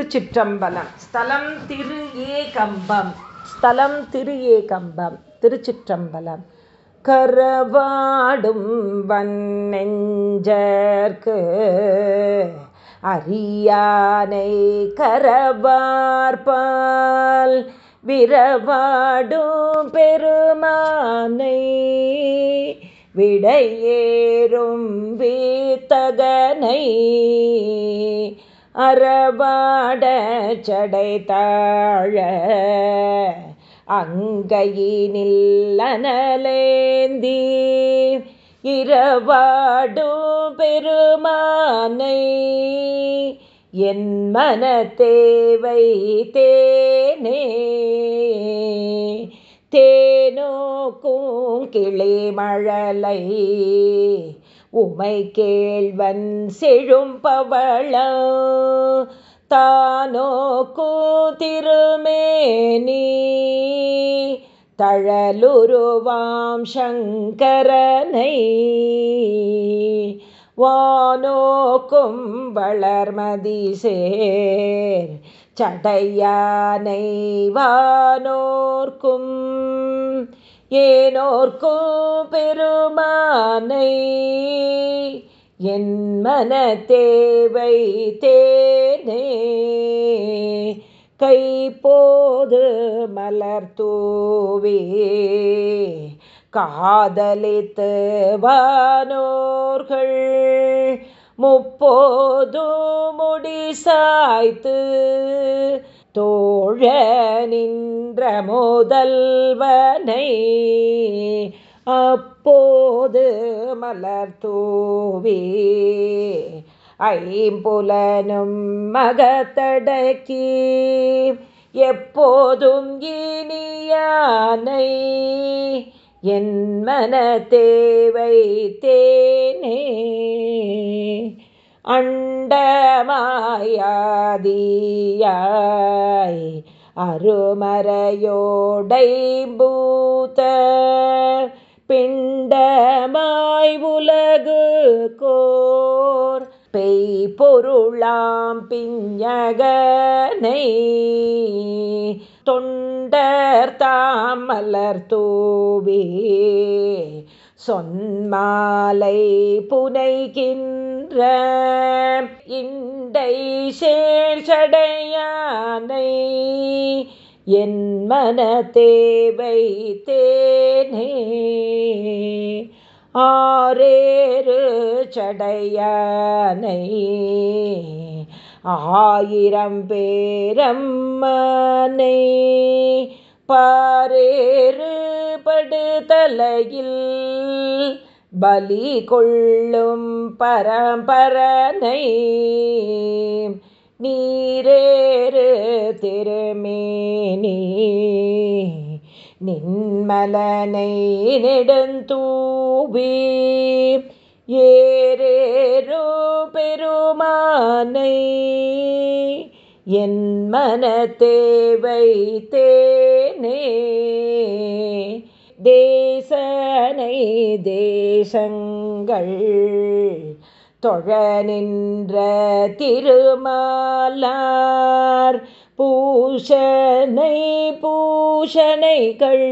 திருச்சிற்றம்பலம். ஸ்தலம் திரு ஏ கம்பம். ஸ்தலம் திரு ஏ கம்பம். திருச்சிற்றம்பலம். கரவாடும் வன்னெஞ்சர்க்கு அரியானை கரவார்பால் விரவாடும் பெருமானை விடையேறும் வீத்தகனை அறவாட சடைத்தாழ அங்கையினில்லனலேந்தி. இரவாடும் பெருமானை என் மனத்தேவை தேனே. தேனோக்கும் கிளி மழலை உமை கேள்வன் செழும் பவள தானோக்கு திருமேனி தழலுருவாம் சங்கரனை வானோக்கும் வளர்மதி சேர் சடையானை வானோர்க்கும். ஏனோர்க்கும் பெருமானை என் மன தேவை தேனே. கை போது மலர் தூவி காதலித்து வானோர்கள் முப்போது முடி சாய்த்து தோழ நின்ற முதல்வனை அப்போது மலர் தூவி ஐம்புலனும் மகத்தடக்கி எப்போதும் இனியானை என் மன தேவை தேனே அண்டமாயாதியாய் அருமறையோடை பூத்த பிண்டமாய் உலகு கோர் பெய் பொருளாம் பிஞ்சகனை தொண்டர் தாமலர் தூவே சொன்மாலை புனைகின்ற இண்டை சேர்ச்சடையானை என் மன தேவை ஆரேறு சடையானை ஆயிரம் பேரம்மனை பாரேறு படுதலையில் பலி கொள்ளும் பரம்பரனை நீரேறு திருமேனி. நின்மலனை நெடுந்தூவி ஏரேரோ பெருமானை. என் மன தேவை தேனே தேசனை தேசங்கள் தொழ நின்ற திருமாலார். பூஷனை பூஷனைகள்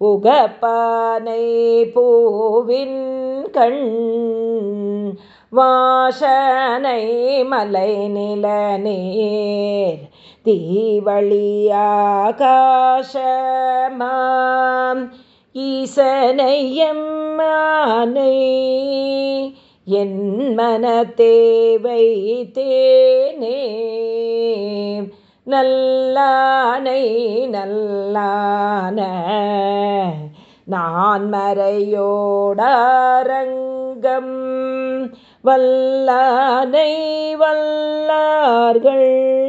உகப்பானை பூவின் கண். வாசனை மலை நில நேர் தீவழியாகாசமாம். ஈசனையம்மானை என் மன தேவை தேனே நல்லானை நல்லான நான் மறையோடாரங்கம். வல்லானை வல்லார்கள்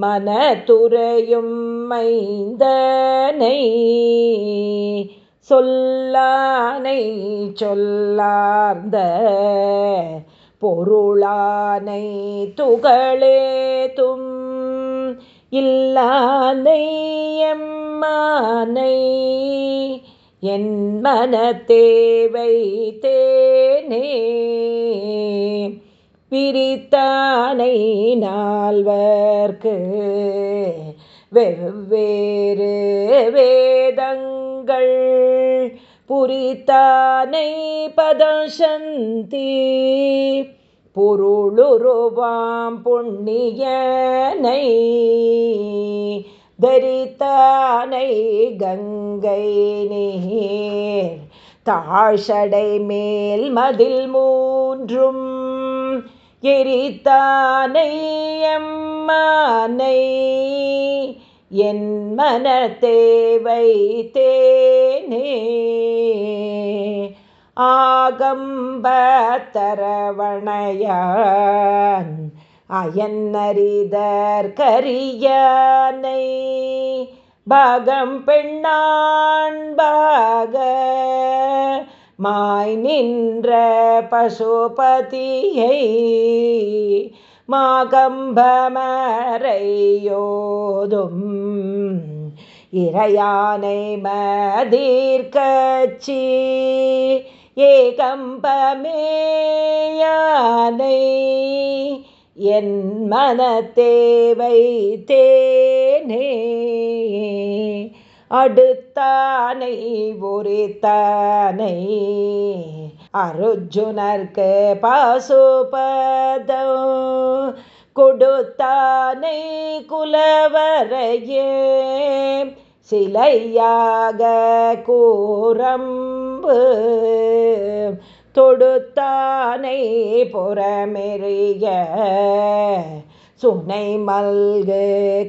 மனத்துறையும் மைந்தனை சொல்லானை சொல்லார்ந்த பொருளானை துகளேதும் இல்லானை எம்மானை. என் மன தேவை தேனே பிரித்தானை நால்வர்க்கு வெவ்வேறு வேதங்கள் புரித்தானை பதசந்தி பொருளுருவாம் பொன்னியனை தரித்தானை கங்கை நீர் தாழ்சடை மேல் மதில் மூன்றும் எரித்தானை எம்மானை என் மனத்தேவை தேனே. ஆகம்பத்தரவணையான் அயன்னரிதர் கரியனை பாகம் பெண்ணாண்பாக மாய் நின்ற பசுபதியை மாகம்பமரையோதும் இறையானை மதீர்கச்சி ஏகம்பமேயானை என் மனத்தேவை தேனே அடுத்தானை உரித்தானை அருஜுனர்க்கு பாசுபதம் கொடுத்தானை குலவரையே. சிலையாக கூரம்பு தொடுத்தானை புறமெறிய சுனை மல்கு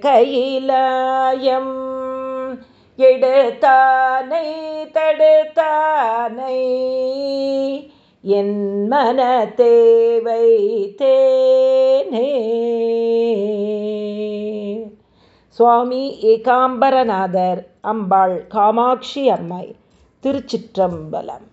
கையிலாயம் எடுத்தானை தடுத்தானை. என் மன தேவை சுவாமி ஏகாம்பரநாதர் அம்பாள் காமாட்சி அம்மை திருச்சிற்றம்பலம்.